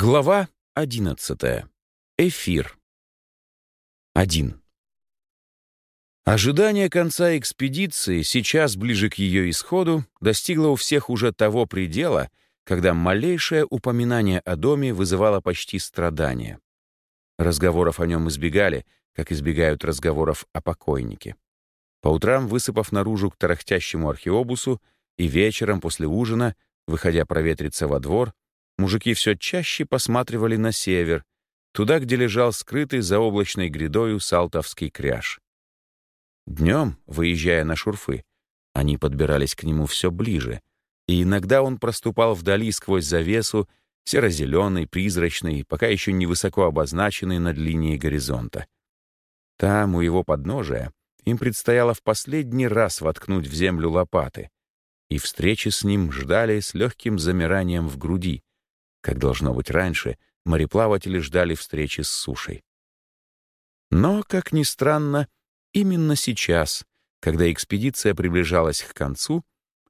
Глава 11. Эфир. 1. Ожидание конца экспедиции, сейчас ближе к ее исходу, достигло у всех уже того предела, когда малейшее упоминание о доме вызывало почти страдания. Разговоров о нем избегали, как избегают разговоров о покойнике. По утрам, высыпав наружу к тарахтящему археобусу, и вечером после ужина, выходя проветриться во двор, Мужики все чаще посматривали на север, туда, где лежал скрытый за облачной грядою салтовский кряж. Днем, выезжая на шурфы, они подбирались к нему все ближе, и иногда он проступал вдали сквозь завесу, серо-зеленый, призрачный, пока еще не высоко обозначенный над линией горизонта. Там, у его подножия, им предстояло в последний раз воткнуть в землю лопаты, и встречи с ним ждали с легким замиранием в груди, как должно быть раньше, мореплаватели ждали встречи с сушей. Но, как ни странно, именно сейчас, когда экспедиция приближалась к концу,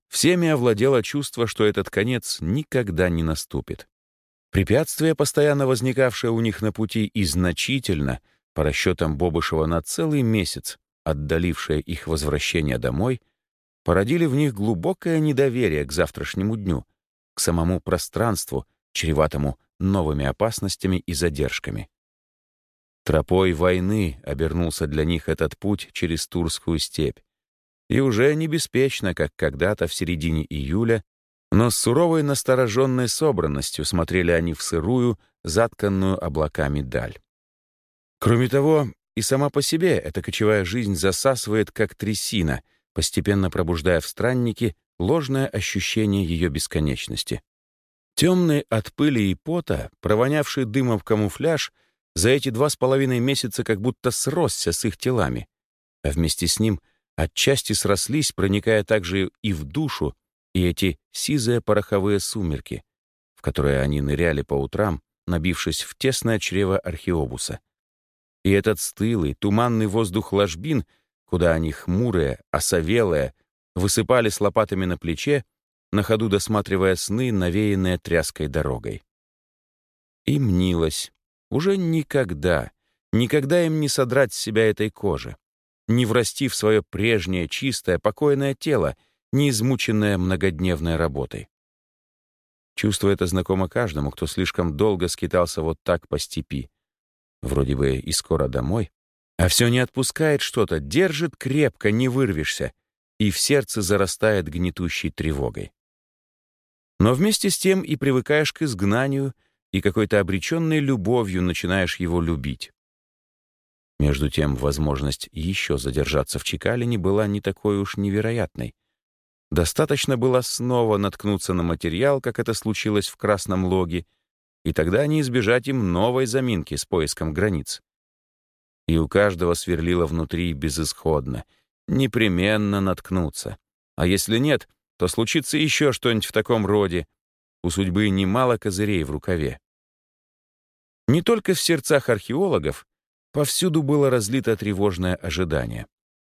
всеми овладело чувство, что этот конец никогда не наступит. Препятствие, постоянно возникавшее у них на пути и значительно, по расчетам Бобышева на целый месяц, отдалившее их возвращение домой, породили в них глубокое недоверие к завтрашнему дню, к самому пространству, чреватому новыми опасностями и задержками. Тропой войны обернулся для них этот путь через Турскую степь. И уже не беспечно, как когда-то в середине июля, но с суровой настороженной собранностью смотрели они в сырую, затканную облаками даль. Кроме того, и сама по себе эта кочевая жизнь засасывает, как трясина, постепенно пробуждая в страннике ложное ощущение ее бесконечности. Темный от пыли и пота, провонявший дымом в камуфляж, за эти два с половиной месяца как будто сросся с их телами, а вместе с ним отчасти срослись, проникая также и в душу, и эти сизые пороховые сумерки, в которые они ныряли по утрам, набившись в тесное чрево археобуса. И этот стылый, туманный воздух ложбин, куда они хмурые, осовелые, высыпали с лопатами на плече, на ходу досматривая сны, навеянные тряской дорогой. И мнилось, уже никогда, никогда им не содрать с себя этой кожи, не врасти в свое прежнее, чистое, покойное тело, не измученное многодневной работой. Чувство это знакомо каждому, кто слишком долго скитался вот так по степи. Вроде бы и скоро домой, а все не отпускает что-то, держит крепко, не вырвешься, и в сердце зарастает гнетущей тревогой. Но вместе с тем и привыкаешь к изгнанию, и какой-то обреченной любовью начинаешь его любить. Между тем, возможность еще задержаться в Чекалине была не такой уж невероятной. Достаточно было снова наткнуться на материал, как это случилось в Красном Логе, и тогда не избежать им новой заминки с поиском границ. И у каждого сверлило внутри безысходно. Непременно наткнуться. А если нет, то случится еще что-нибудь в таком роде. У судьбы немало козырей в рукаве. Не только в сердцах археологов, повсюду было разлито тревожное ожидание.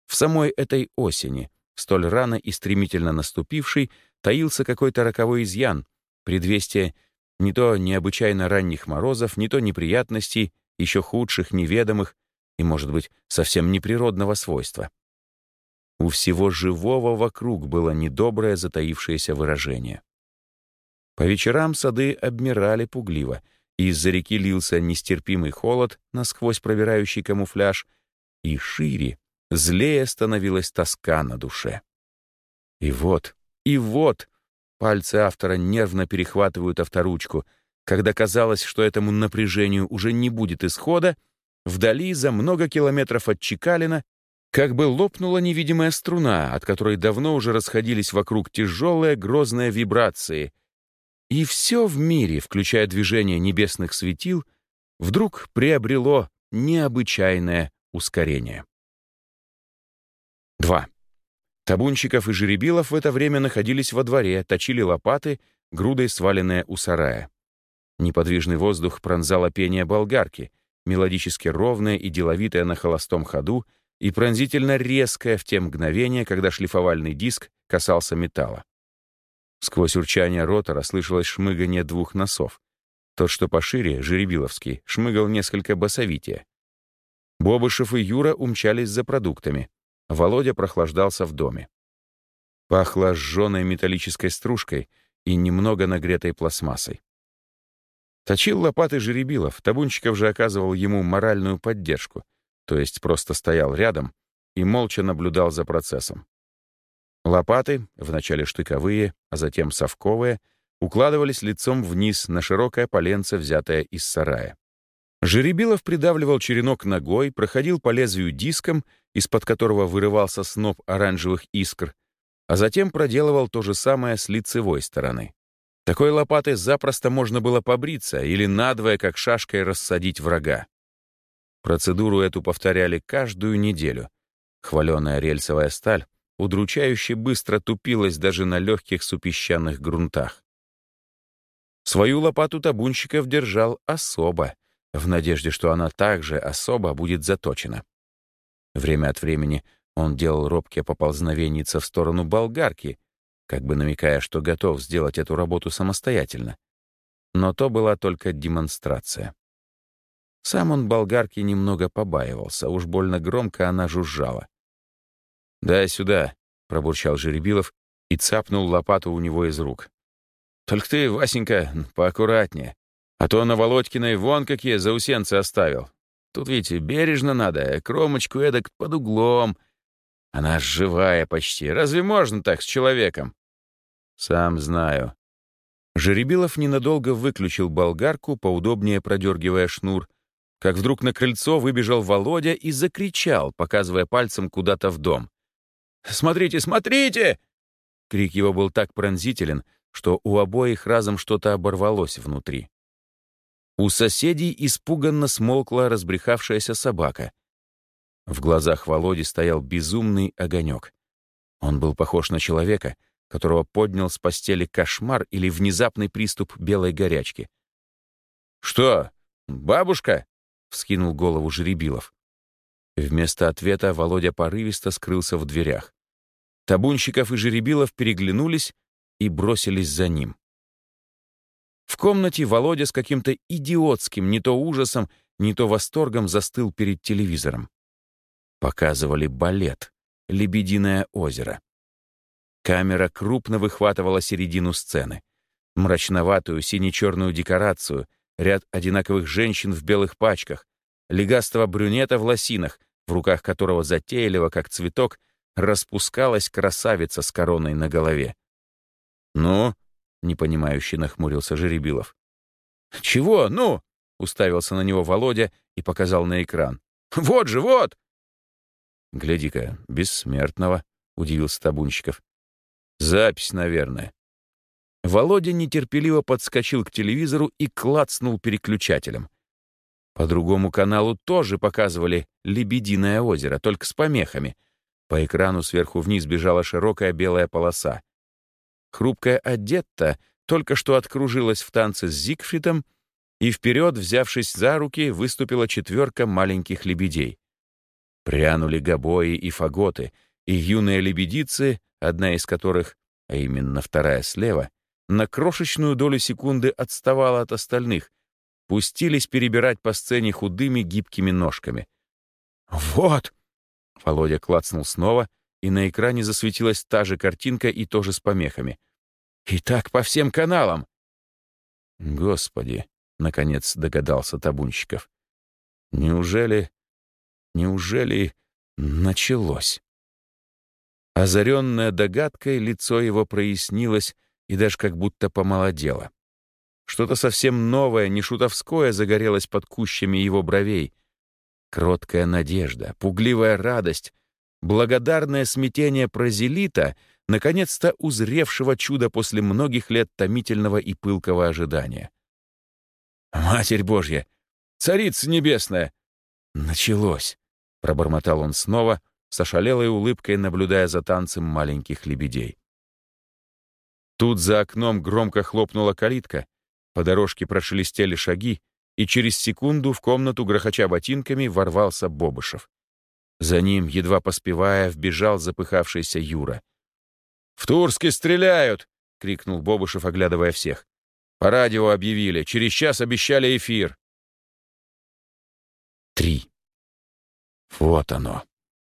В самой этой осени, столь рано и стремительно наступившей, таился какой-то роковой изъян, предвестие не то необычайно ранних морозов, не то неприятностей, еще худших, неведомых и, может быть, совсем неприродного свойства. У всего живого вокруг было недоброе затаившееся выражение. По вечерам сады обмирали пугливо, и из-за реки лился нестерпимый холод, насквозь пробирающий камуфляж, и шире, злее становилась тоска на душе. И вот, и вот, пальцы автора нервно перехватывают авторучку, когда казалось, что этому напряжению уже не будет исхода, вдали, за много километров от Чекалина, как бы лопнула невидимая струна, от которой давно уже расходились вокруг тяжелые грозные вибрации. И все в мире, включая движение небесных светил, вдруг приобрело необычайное ускорение. 2. Табунщиков и жеребилов в это время находились во дворе, точили лопаты, грудой сваленные у сарая. Неподвижный воздух пронзало пение болгарки, мелодически ровное и деловитое на холостом ходу — и пронзительно резкая в те мгновения, когда шлифовальный диск касался металла. Сквозь урчание ротора слышалось шмыгание двух носов. Тот, что пошире, Жеребиловский, шмыгал несколько басовитее. Бобышев и Юра умчались за продуктами. Володя прохлаждался в доме. Пахло сжженной металлической стружкой и немного нагретой пластмассой. Точил лопаты Жеребилов, Табунчиков же оказывал ему моральную поддержку, то есть просто стоял рядом и молча наблюдал за процессом. Лопаты, вначале штыковые, а затем совковые, укладывались лицом вниз на широкое поленце, взятое из сарая. Жеребилов придавливал черенок ногой, проходил по лезвию диском, из-под которого вырывался сноп оранжевых искр, а затем проделывал то же самое с лицевой стороны. Такой лопатой запросто можно было побриться или надвое, как шашкой, рассадить врага. Процедуру эту повторяли каждую неделю. Хваленая рельсовая сталь удручающе быстро тупилась даже на легких супесчаных грунтах. Свою лопату табунщиков держал особо, в надежде, что она также особо будет заточена. Время от времени он делал робкие поползновенница в сторону болгарки, как бы намекая, что готов сделать эту работу самостоятельно. Но то была только демонстрация. Сам он болгарки немного побаивался, уж больно громко она жужжала. «Дай сюда», — пробурчал Жеребилов и цапнул лопату у него из рук. «Только ты, Васенька, поаккуратнее, а то на Володькиной вон какие заусенцы оставил. Тут, видите, бережно надо, кромочку эдак под углом. Она живая почти. Разве можно так с человеком?» «Сам знаю». Жеребилов ненадолго выключил болгарку, поудобнее продергивая шнур, как вдруг на крыльцо выбежал Володя и закричал, показывая пальцем куда-то в дом. «Смотрите, смотрите!» Крик его был так пронзителен, что у обоих разом что-то оборвалось внутри. У соседей испуганно смолкла разбрехавшаяся собака. В глазах Володи стоял безумный огонек. Он был похож на человека, которого поднял с постели кошмар или внезапный приступ белой горячки. «Что, бабушка?» — вскинул голову Жеребилов. Вместо ответа Володя порывисто скрылся в дверях. Табунщиков и Жеребилов переглянулись и бросились за ним. В комнате Володя с каким-то идиотским не то ужасом, не то восторгом застыл перед телевизором. Показывали балет «Лебединое озеро». Камера крупно выхватывала середину сцены. Мрачноватую сине-черную декорацию, ряд одинаковых женщин в белых пачках, легастого брюнета в лосинах, в руках которого затейливо, как цветок, распускалась красавица с короной на голове. «Ну?» — непонимающе нахмурился Жеребилов. «Чего? Ну?» — уставился на него Володя и показал на экран. «Вот же, вот!» «Гляди-ка, бессмертного», — удивился Табунщиков. «Запись, наверное». Володя нетерпеливо подскочил к телевизору и клацнул переключателем. По другому каналу тоже показывали «Лебединое озеро», только с помехами. По экрану сверху вниз бежала широкая белая полоса. Хрупкая Адетта только что откружилась в танце с Зигфридом, и вперед, взявшись за руки, выступила четверка маленьких лебедей. Прянули гобои и фаготы, и юные лебедицы, одна из которых, а именно вторая слева, на крошечную долю секунды отставала от остальных, пустились перебирать по сцене худыми гибкими ножками. «Вот!» — Володя клацнул снова, и на экране засветилась та же картинка и тоже с помехами. «И так по всем каналам!» «Господи!» — наконец догадался Табунщиков. «Неужели... неужели началось?» Озаренное догадкой, лицо его прояснилось и даже как будто помолодело. Что-то совсем новое, не шутовское загорелось под кущами его бровей. Кроткая надежда, пугливая радость, благодарное смятение прозелита, наконец-то узревшего чудо после многих лет томительного и пылкого ожидания. «Матерь Божья! Царица Небесная!» «Началось!» — пробормотал он снова, с ошалелой улыбкой наблюдая за танцем маленьких лебедей. Тут за окном громко хлопнула калитка, по дорожке прошелестели шаги, и через секунду в комнату, грохоча ботинками, ворвался Бобышев. За ним, едва поспевая, вбежал запыхавшийся Юра. «В Турске стреляют!» — крикнул Бобышев, оглядывая всех. По радио объявили. Через час обещали эфир. Три. Вот оно.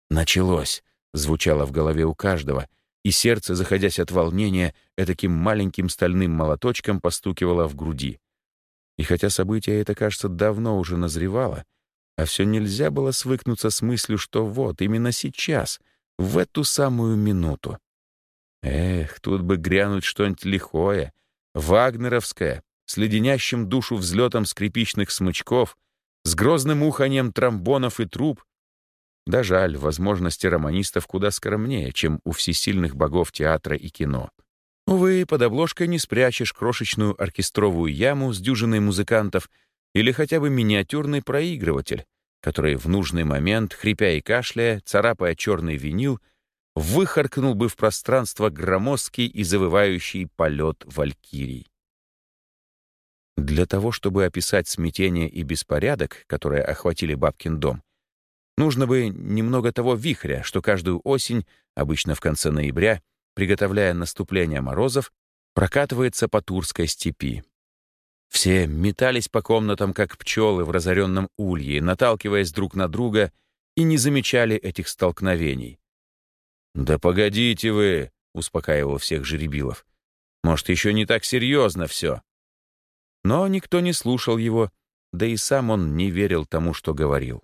Началось. Звучало в голове у каждого, и сердце, заходясь от волнения, этаким маленьким стальным молоточком постукивало в груди. И хотя событие это, кажется, давно уже назревало, а все нельзя было свыкнуться с мыслью, что вот, именно сейчас, в эту самую минуту. Эх, тут бы грянуть что-нибудь лихое, вагнеровское, с леденящим душу взлетом скрипичных смычков, с грозным уханьем тромбонов и труб. Да жаль, возможности романистов куда скромнее, чем у всесильных богов театра и кино. Увы, под обложкой не спрячешь крошечную оркестровую яму с дюжиной музыкантов или хотя бы миниатюрный проигрыватель, который в нужный момент, хрипя и кашляя, царапая черный винил, выхаркнул бы в пространство громоздкий и завывающий полет валькирий. Для того, чтобы описать смятение и беспорядок, которые охватили бабкин дом, нужно бы немного того вихря, что каждую осень, обычно в конце ноября, приготовляя наступление морозов, прокатывается по Турской степи. Все метались по комнатам, как пчелы в разоренном улье, наталкиваясь друг на друга, и не замечали этих столкновений. «Да погодите вы», — успокаивал всех Жеребилов. «Может, еще не так серьезно все». Но никто не слушал его, да и сам он не верил тому, что говорил.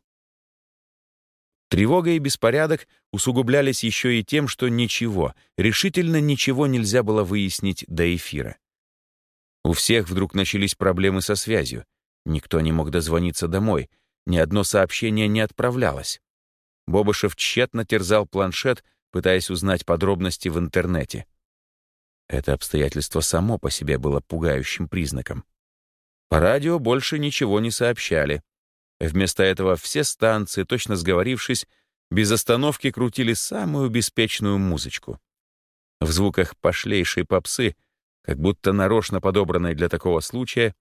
Тревога и беспорядок усугублялись еще и тем, что ничего, решительно ничего нельзя было выяснить до эфира. У всех вдруг начались проблемы со связью. Никто не мог дозвониться домой, ни одно сообщение не отправлялось. Бобышев тщетно терзал планшет, пытаясь узнать подробности в интернете. Это обстоятельство само по себе было пугающим признаком. По радио больше ничего не сообщали. Вместо этого все станции, точно сговорившись, без остановки крутили самую беспечную музычку. В звуках пошлейшей попсы — как будто нарочно подобранной для такого случая,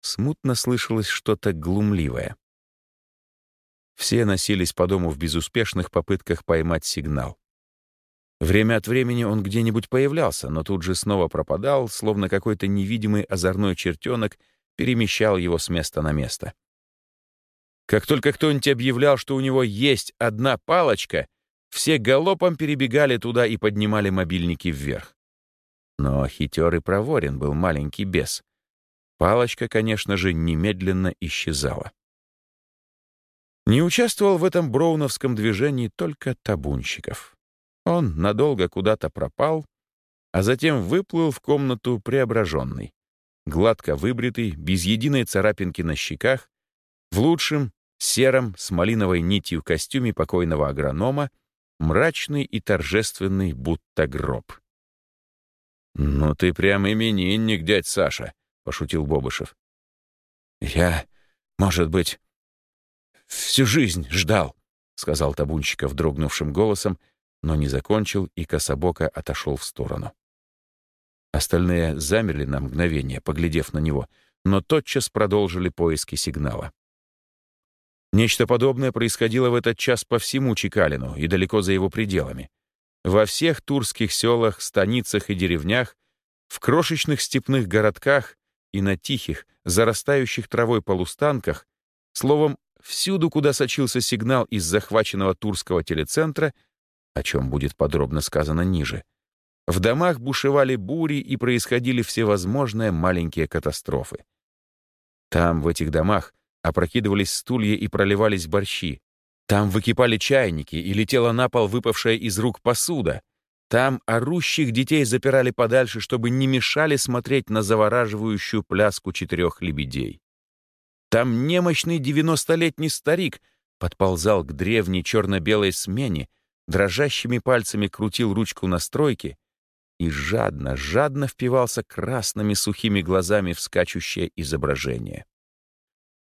смутно слышалось что-то глумливое. Все носились по дому в безуспешных попытках поймать сигнал. Время от времени он где-нибудь появлялся, но тут же снова пропадал, словно какой-то невидимый озорной чертенок перемещал его с места на место. Как только кто-нибудь объявлял, что у него есть одна палочка, все галопом перебегали туда и поднимали мобильники вверх. Но хитер и проворен был маленький бес. Палочка, конечно же, немедленно исчезала. Не участвовал в этом броуновском движении только табунщиков. Он надолго куда-то пропал, а затем выплыл в комнату преображенный. Гладко выбритый, без единой царапинки на щеках, в лучшем, сером, с малиновой нитью костюме покойного агронома, мрачный и торжественный, будто гроб. «Ну ты прям именинник, дядь Саша», — пошутил Бобышев. «Я, может быть, всю жизнь ждал», — сказал Табунщиков дрогнувшим голосом, но не закончил и кособоко отошел в сторону. Остальные замерли на мгновение, поглядев на него, но тотчас продолжили поиски сигнала. Нечто подобное происходило в этот час по всему Чекалину и далеко за его пределами. Во всех турских селах, станицах и деревнях, в крошечных степных городках и на тихих, зарастающих травой полустанках, словом, всюду, куда сочился сигнал из захваченного турского телецентра, о чем будет подробно сказано ниже, в домах бушевали бури и происходили всевозможные маленькие катастрофы. Там, в этих домах, опрокидывались стулья и проливались борщи, там выкипали чайники и летела на пол выпавшая из рук посуда. Там орущих детей запирали подальше, чтобы не мешали смотреть на завораживающую пляску четырех лебедей. Там немощный девяностолетний старик подползал к древней черно-белой смене, дрожащими пальцами крутил ручку настройки и жадно, жадно впивался красными сухими глазами в скачущее изображение.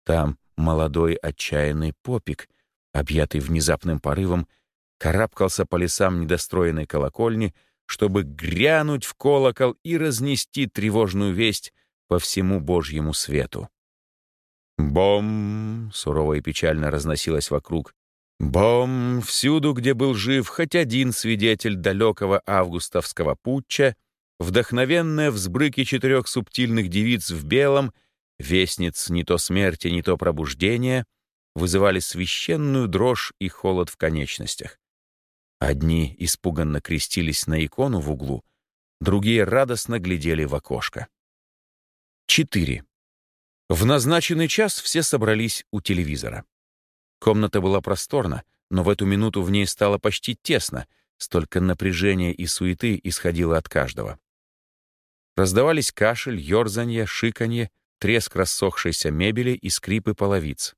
Там молодой отчаянный попик — объятый внезапным порывом, карабкался по лесам недостроенной колокольни, чтобы грянуть в колокол и разнести тревожную весть по всему Божьему свету. Бом! сурово и печально разносилось вокруг. Бом! Всюду, где был жив хоть один свидетель далекого августовского путча, вдохновенные взбрыки четырех субтильных девиц в белом, вестниц не то смерти, не то пробуждения, вызывали священную дрожь и холод в конечностях. Одни испуганно крестились на икону в углу, другие радостно глядели в окошко. 4. В назначенный час все собрались у телевизора. Комната была просторна, но в эту минуту в ней стало почти тесно, столько напряжения и суеты исходило от каждого. Раздавались кашель, ёрзанье, шиканье, треск рассохшейся мебели и скрипы половиц.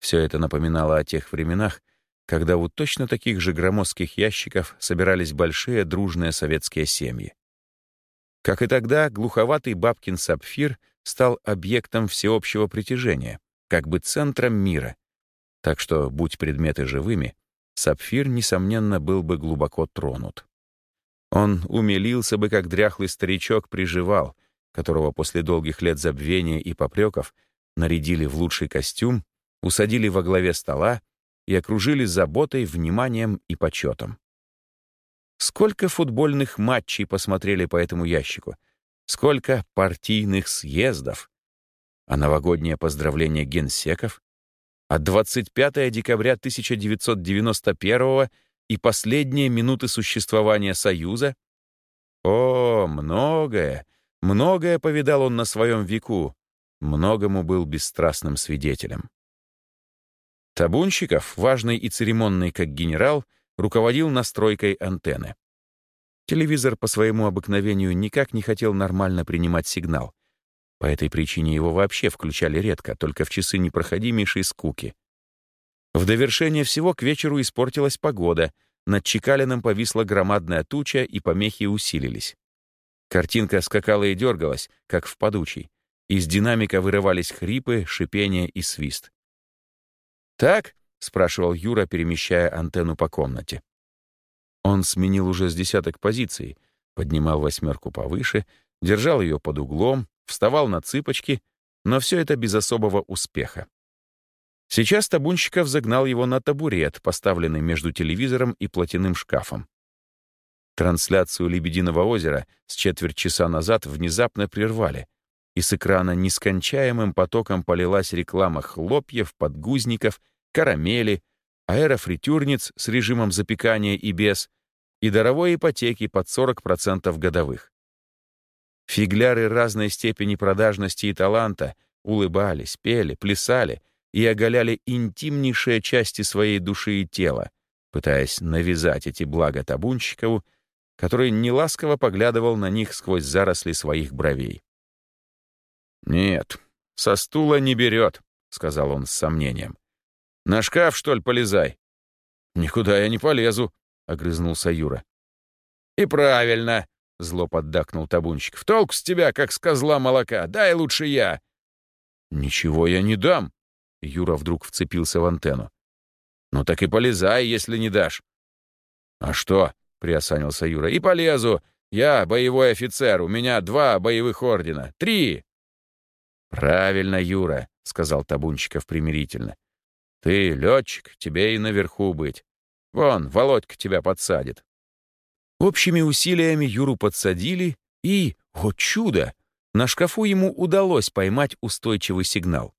Все это напоминало о тех временах, когда у точно таких же громоздких ящиков собирались большие дружные советские семьи. Как и тогда, глуховатый бабкин сапфир стал объектом всеобщего притяжения, как бы центром мира. Так что, будь предметы живыми, сапфир, несомненно, был бы глубоко тронут. Он умилился бы, как дряхлый старичок приживал, которого после долгих лет забвения и попреков нарядили в лучший костюм, усадили во главе стола и окружили заботой, вниманием и почетом. Сколько футбольных матчей посмотрели по этому ящику? Сколько партийных съездов? А новогоднее поздравление генсеков? А 25 декабря 1991 и последние минуты существования Союза? О, многое, многое повидал он на своем веку, многому был бесстрастным свидетелем. Табунщиков, важный и церемонный как генерал, руководил настройкой антенны. Телевизор по своему обыкновению никак не хотел нормально принимать сигнал. По этой причине его вообще включали редко, только в часы непроходимейшей скуки. В довершение всего к вечеру испортилась погода, над Чекалином повисла громадная туча, и помехи усилились. Картинка скакала и дергалась, как в подучий. Из динамика вырывались хрипы, шипение и свист. «Так?» — спрашивал Юра, перемещая антенну по комнате. Он сменил уже с десяток позиций, поднимал восьмерку повыше, держал ее под углом, вставал на цыпочки, но все это без особого успеха. Сейчас Табунщиков загнал его на табурет, поставленный между телевизором и платяным шкафом. Трансляцию «Лебединого озера» с четверть часа назад внезапно прервали, и с экрана нескончаемым потоком полилась реклама хлопьев, подгузников, карамели, аэрофритюрниц с режимом запекания и без, и даровой ипотеки под 40% годовых. Фигляры разной степени продажности и таланта улыбались, пели, плясали и оголяли интимнейшие части своей души и тела, пытаясь навязать эти блага табунщикову, который неласково поглядывал на них сквозь заросли своих бровей. «Нет, со стула не берет», — сказал он с сомнением. «На шкаф, что ли, полезай?» «Никуда я не полезу», — огрызнулся Юра. «И правильно», — зло поддакнул табунщик. «В толк с тебя, как с козла молока. Дай лучше я». «Ничего я не дам», — Юра вдруг вцепился в антенну. «Ну так и полезай, если не дашь». «А что?» — приосанился Юра. «И полезу. Я боевой офицер, у меня два боевых ордена. Три!» «Правильно, Юра», — сказал Табунчиков примирительно. «Ты летчик, тебе и наверху быть. Вон, Володька тебя подсадит». Общими усилиями Юру подсадили, и, о чудо, на шкафу ему удалось поймать устойчивый сигнал.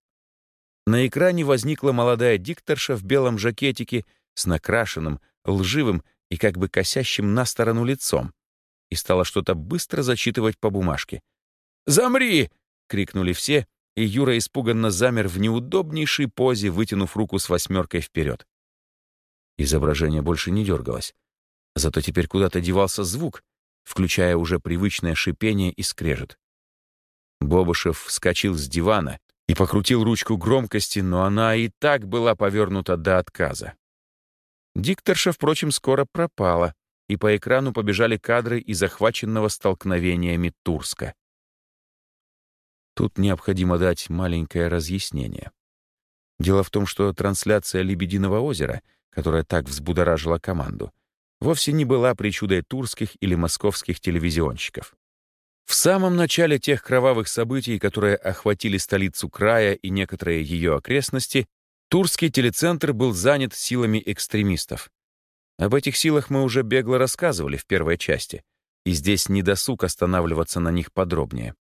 На экране возникла молодая дикторша в белом жакетике с накрашенным, лживым и как бы косящим на сторону лицом и стала что-то быстро зачитывать по бумажке. «Замри!» крикнули все, и Юра испуганно замер в неудобнейшей позе, вытянув руку с восьмеркой вперед. Изображение больше не дергалось. Зато теперь куда-то девался звук, включая уже привычное шипение и скрежет. Бобышев вскочил с дивана и покрутил ручку громкости, но она и так была повернута до отказа. Дикторша, впрочем, скоро пропала, и по экрану побежали кадры из захваченного столкновениями Турска. Тут необходимо дать маленькое разъяснение. Дело в том, что трансляция «Лебединого озера», которая так взбудоражила команду, вовсе не была причудой турских или московских телевизионщиков. В самом начале тех кровавых событий, которые охватили столицу края и некоторые ее окрестности, Турский телецентр был занят силами экстремистов. Об этих силах мы уже бегло рассказывали в первой части. и здесь не досуг останавливаться на них подробнее.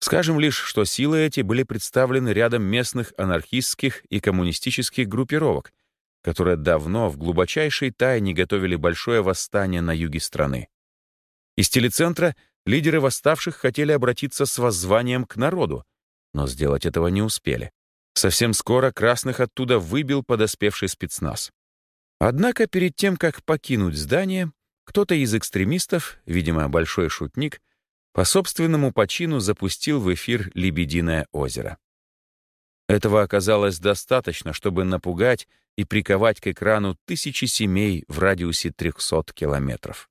Скажем лишь, что силы эти были представлены рядом местных анархистских и коммунистических группировок, которые давно в глубочайшей тайне готовили большое восстание на юге страны. Из телецентра лидеры восставших хотели обратиться с воззванием к народу, но сделать этого не успели. Совсем скоро красных оттуда выбил подоспевший спецназ. Однако перед тем, как покинуть здание, кто-то из экстремистов, видимо, большой шутник, по собственному почину запустил в эфир «Лебединое озеро». Этого оказалось достаточно, чтобы напугать и приковать к экрану тысячи семей в радиусе 300 километров.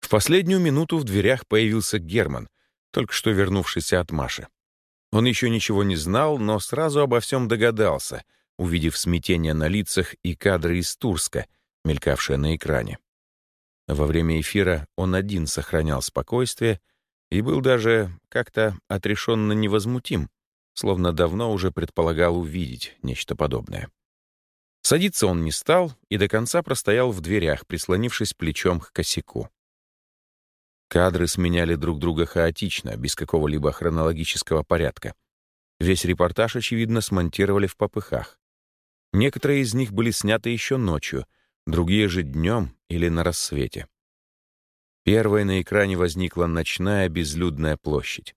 В последнюю минуту в дверях появился Герман, только что вернувшийся от Маши. Он еще ничего не знал, но сразу обо всем догадался, увидев смятение на лицах и кадры из Турска, мелькавшие на экране. Во время эфира он один сохранял спокойствие и был даже как-то отрешенно невозмутим, словно давно уже предполагал увидеть нечто подобное. Садиться он не стал и до конца простоял в дверях, прислонившись плечом к косяку. Кадры сменяли друг друга хаотично, без какого-либо хронологического порядка. Весь репортаж, очевидно, смонтировали в попыхах. Некоторые из них были сняты еще ночью, другие же днем или на рассвете. Первой на экране возникла ночная безлюдная площадь.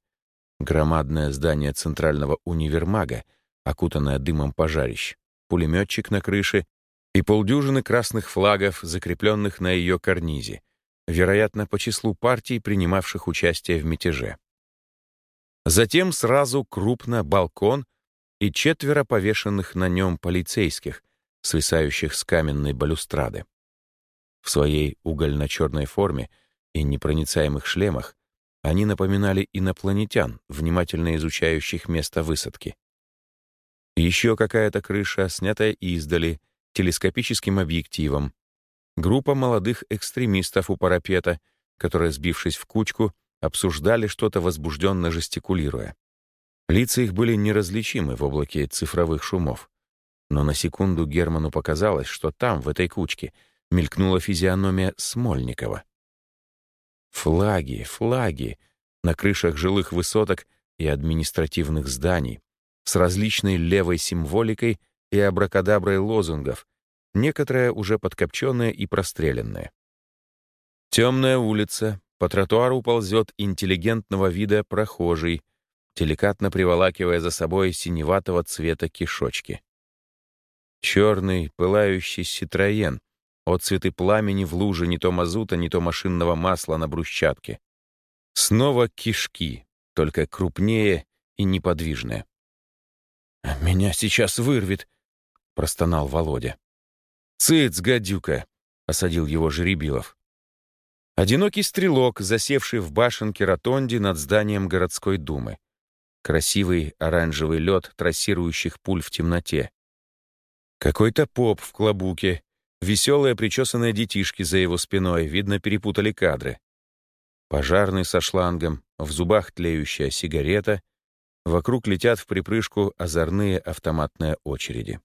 Громадное здание центрального универмага, окутанное дымом пожарищ, пулеметчик на крыше и полдюжины красных флагов, закрепленных на ее карнизе, вероятно, по числу партий, принимавших участие в мятеже. Затем сразу крупно балкон и четверо повешенных на нем полицейских, свисающих с каменной балюстрады. В своей угольно-черной форме и непроницаемых шлемах они напоминали инопланетян, внимательно изучающих место высадки. Еще какая-то крыша, снятая издали, телескопическим объективом, группа молодых экстремистов у парапета, которые, сбившись в кучку, обсуждали что-то возбужденно жестикулируя. Лица их были неразличимы в облаке цифровых шумов. Но на секунду Герману показалось, что там, в этой кучке, мелькнула физиономия Смольникова. Флаги, флаги на крышах жилых высоток и административных зданий с различной левой символикой и абракадаброй лозунгов, некоторые уже подкопченные и простреленные. Темная улица, по тротуару ползет интеллигентного вида прохожий, деликатно приволакивая за собой синеватого цвета кишочки. Черный, пылающий ситроен, отцветы пламени в луже не то мазута, не то машинного масла на брусчатке. Снова кишки, только крупнее и неподвижные. «Меня сейчас вырвет», — простонал Володя. «Цыц, гадюка!» — осадил его Жеребилов. Одинокий стрелок, засевший в башенке ротонде над зданием городской думы. Красивый оранжевый лед трассирующих пуль в темноте. Какой-то поп в клобуке, веселые причесанные детишки за его спиной, видно, перепутали кадры. Пожарный со шлангом, в зубах тлеющая сигарета, вокруг летят в припрыжку озорные автоматные очереди.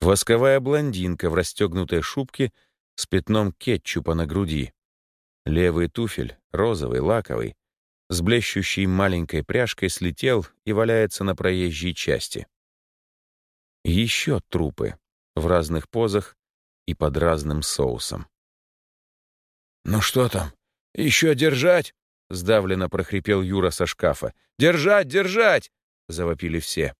Восковая блондинка в расстегнутой шубке с пятном кетчупа на груди. Левый туфель, розовый, лаковый, с блещущей маленькой пряжкой слетел и валяется на проезжей части. Еще трупы в разных позах и под разным соусом. «Ну что там? Еще держать?» — сдавленно прохрипел Юра со шкафа. «Держать, держать!» — завопили все.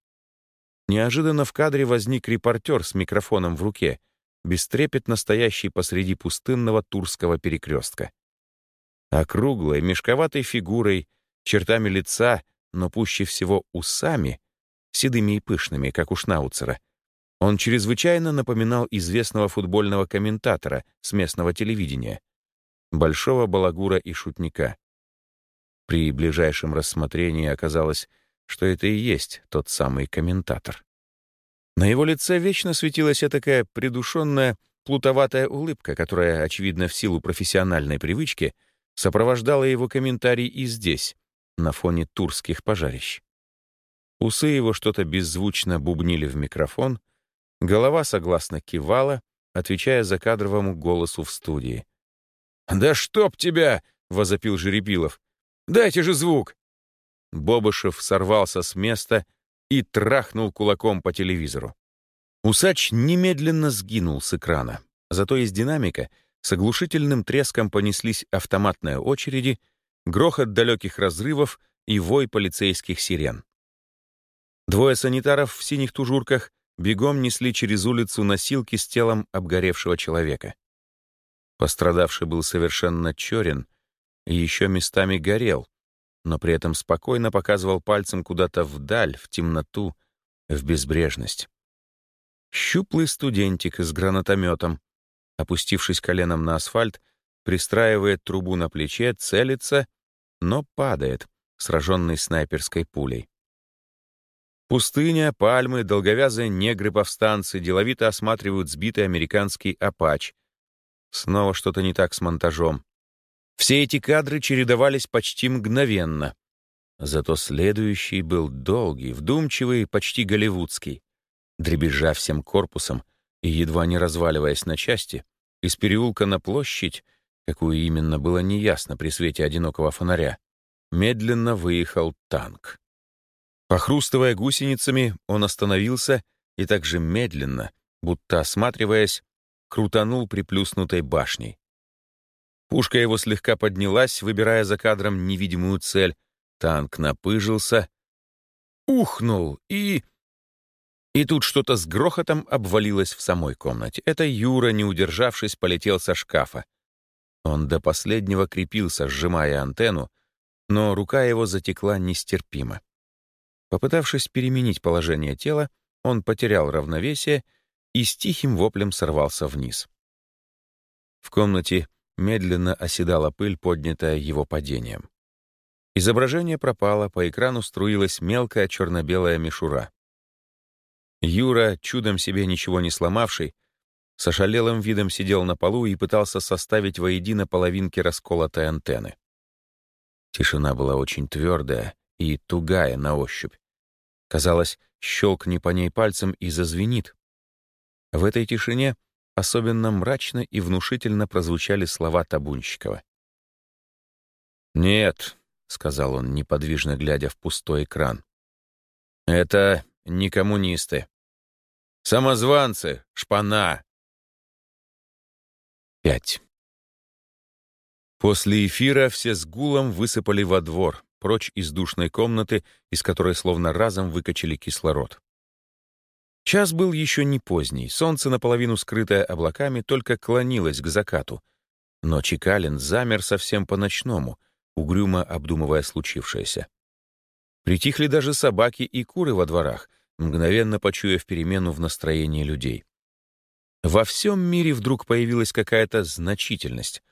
Неожиданно в кадре возник репортер с микрофоном в руке, бестрепетно стоящий посреди пустынного Турского перекрестка. Округлой, мешковатой фигурой, чертами лица, но пуще всего усами, седыми и пышными, как у Шнауцера, он чрезвычайно напоминал известного футбольного комментатора с местного телевидения, большого балагура и шутника. При ближайшем рассмотрении оказалось, что это и есть тот самый комментатор. На его лице вечно светилась такая придушенная, плутоватая улыбка, которая, очевидно, в силу профессиональной привычки, сопровождала его комментарий и здесь, на фоне турских пожарищ. Усы его что-то беззвучно бубнили в микрофон, голова согласно кивала, отвечая закадровому голосу в студии. «Да чтоб тебя!» — возопил Жеребилов. «Дайте же звук!» Бобышев сорвался с места и трахнул кулаком по телевизору. Усач немедленно сгинул с экрана. Зато из динамика с оглушительным треском понеслись автоматные очереди, грохот далеких разрывов и вой полицейских сирен. Двое санитаров в синих тужурках бегом несли через улицу носилки с телом обгоревшего человека. Пострадавший был совершенно черен и еще местами горел, но при этом спокойно показывал пальцем куда-то вдаль, в темноту, в безбрежность. Щуплый студентик с гранатометом, опустившись коленом на асфальт, пристраивает трубу на плече, целится, но падает, сраженный снайперской пулей. Пустыня, пальмы, долговязые негры-повстанцы деловито осматривают сбитый американский «Апач». Снова что-то не так с монтажом. Все эти кадры чередовались почти мгновенно. Зато следующий был долгий, вдумчивый, почти голливудский. Дребезжа всем корпусом и едва не разваливаясь на части, из переулка на площадь, какую именно было неясно при свете одинокого фонаря, медленно выехал танк. Похрустывая гусеницами, он остановился и также медленно, будто осматриваясь, крутанул приплюснутой башней. Пушка его слегка поднялась, выбирая за кадром невидимую цель. Танк напыжился, ухнул и... И тут что-то с грохотом обвалилось в самой комнате. Это Юра, не удержавшись, полетел со шкафа. Он до последнего крепился, сжимая антенну, но рука его затекла нестерпимо. Попытавшись переменить положение тела, он потерял равновесие и с тихим воплем сорвался вниз. В комнате медленно оседала пыль, поднятая его падением. Изображение пропало, по экрану струилась мелкая черно-белая мишура. Юра, чудом себе ничего не сломавший, с ошалелым видом сидел на полу и пытался составить воедино половинки расколотой антенны. Тишина была очень твердая и тугая на ощупь. Казалось, щелкни по ней пальцем и зазвенит. В этой тишине особенно мрачно и внушительно прозвучали слова Табунщикова. «Нет», — сказал он, неподвижно глядя в пустой экран, — «это не коммунисты. Самозванцы, шпана». Пять. После эфира все с гулом высыпали во двор, прочь из душной комнаты, из которой словно разом выкачали кислород. Час был еще не поздний, солнце, наполовину скрытое облаками, только клонилось к закату. Но Чекалин замер совсем по-ночному, угрюмо обдумывая случившееся. Притихли даже собаки и куры во дворах, мгновенно почуяв перемену в настроении людей. Во всем мире вдруг появилась какая-то значительность.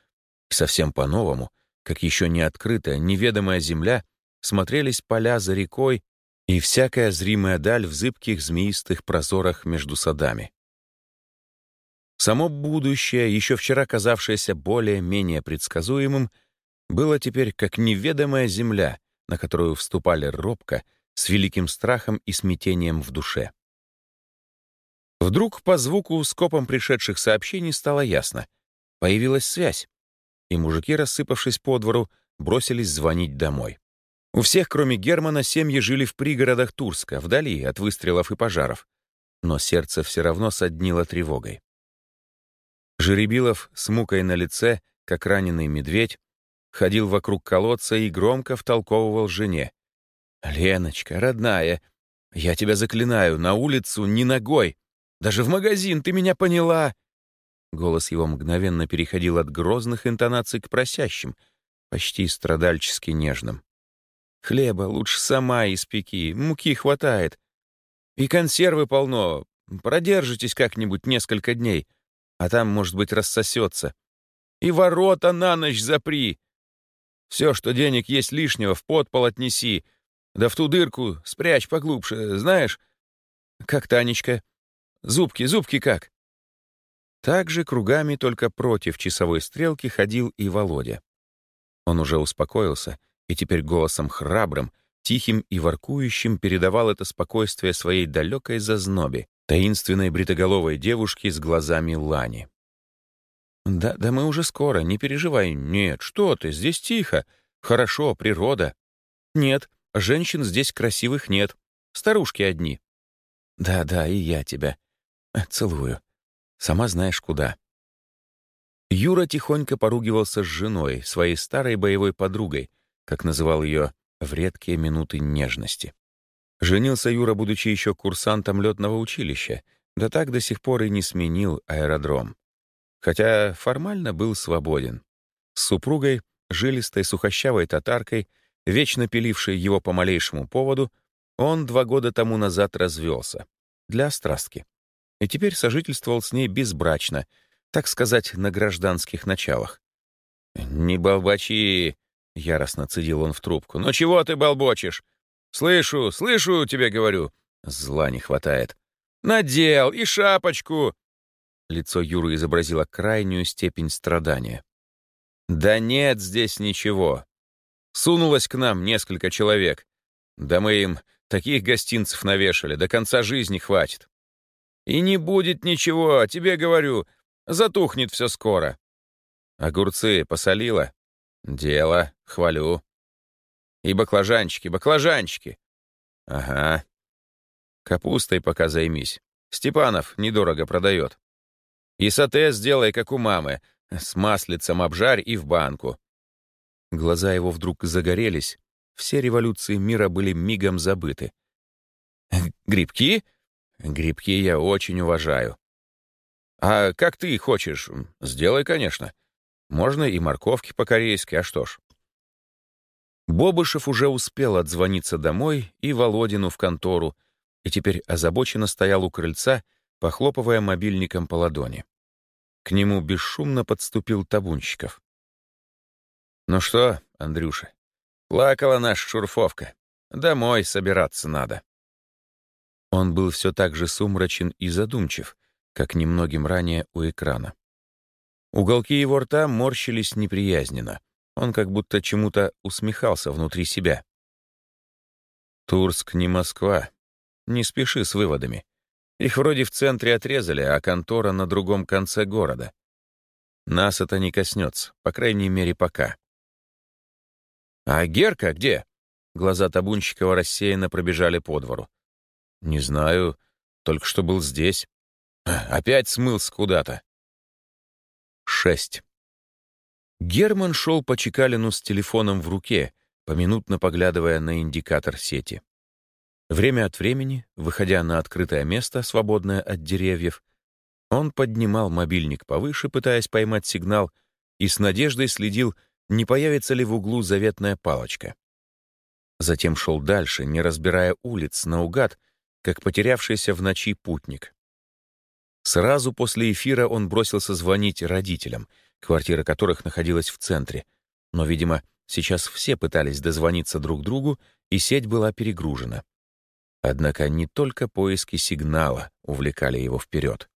Совсем по-новому, как еще не открытая, неведомая земля, смотрелись поля за рекой и всякая зримая даль в зыбких змеистых прозорах между садами. Само будущее, еще вчера казавшееся более-менее предсказуемым, было теперь как неведомая земля, на которую вступали робко, с великим страхом и смятением в душе. Вдруг по звуку скопом пришедших сообщений стало ясно. Появилась связь, и мужики, рассыпавшись по двору, бросились звонить домой. У всех, кроме Германа, семьи жили в пригородах Турска, вдали от выстрелов и пожаров. Но сердце все равно соднило тревогой. Жеребилов с мукой на лице, как раненый медведь, ходил вокруг колодца и громко втолковывал жене. «Леночка, родная, я тебя заклинаю, на улицу ни ногой. Даже в магазин, ты меня поняла?» Голос его мгновенно переходил от грозных интонаций к просящим, почти страдальчески нежным. Хлеба лучше сама испеки, муки хватает. И консервы полно. Продержитесь как-нибудь несколько дней, а там, может быть, рассосется. И ворота на ночь запри. Все, что денег есть лишнего, в подпол отнеси. Да в ту дырку спрячь поглубже, знаешь? Как Танечка? Зубки, зубки как? Так же кругами, только против часовой стрелки, ходил и Володя. Он уже успокоился — и теперь голосом храбрым, тихим и воркующим передавал это спокойствие своей далекой зазнобе, таинственной бритоголовой девушке с глазами лани. Да, да мы уже скоро, не переживай. Нет, что ты, здесь тихо. Хорошо, природа. Нет, женщин здесь красивых нет. Старушки одни. Да, да, и я тебя. Целую. Сама знаешь куда. Юра тихонько поругивался с женой, своей старой боевой подругой, как называл ее в редкие минуты нежности. Женился Юра, будучи еще курсантом летного училища, да так до сих пор и не сменил аэродром. Хотя формально был свободен. С супругой, жилистой сухощавой татаркой, вечно пилившей его по малейшему поводу, он два года тому назад развелся. Для страстки. И теперь сожительствовал с ней безбрачно — так сказать, на гражданских началах. «Не болбачи!» — яростно цедил он в трубку. «Ну чего ты болбочешь? Слышу, слышу, тебе говорю!» Зла не хватает. «Надел! И шапочку!» Лицо Юры изобразило крайнюю степень страдания. «Да нет здесь ничего. Сунулось к нам несколько человек. Да мы им таких гостинцев навешали, до конца жизни хватит. И не будет ничего, тебе говорю, Затухнет все скоро. Огурцы посолила? Дело, хвалю. И баклажанчики, баклажанчики. Ага. Капустой пока займись. Степанов недорого продает. И сате сделай, как у мамы, с маслицем обжарь и в банку. Глаза его вдруг загорелись. Все революции мира были мигом забыты. Грибки? Грибки я очень уважаю. А как ты хочешь? Сделай, конечно. Можно и морковки по-корейски, а что ж. Бобышев уже успел отзвониться домой и Володину в контору, и теперь озабоченно стоял у крыльца, похлопывая мобильником по ладони. К нему бесшумно подступил Табунщиков. «Ну что, Андрюша, плакала наша шурфовка. Домой собираться надо». Он был все так же сумрачен и задумчив, как немногим ранее у экрана. Уголки его рта морщились неприязненно. Он как будто чему-то усмехался внутри себя. «Турск не Москва. Не спеши с выводами. Их вроде в центре отрезали, а контора на другом конце города. Нас это не коснется, по крайней мере, пока». «А Герка где?» Глаза Табунщикова рассеянно пробежали по двору. «Не знаю, только что был здесь». Опять смылся куда-то. Шесть. Герман шел по Чекалину с телефоном в руке, поминутно поглядывая на индикатор сети. Время от времени, выходя на открытое место, свободное от деревьев, он поднимал мобильник повыше, пытаясь поймать сигнал, и с надеждой следил, не появится ли в углу заветная палочка. Затем шел дальше, не разбирая улиц, наугад, как потерявшийся в ночи путник. Сразу после эфира он бросился звонить родителям, квартира которых находилась в центре. Но, видимо, сейчас все пытались дозвониться друг другу, и сеть была перегружена. Однако не только поиски сигнала увлекали его вперед.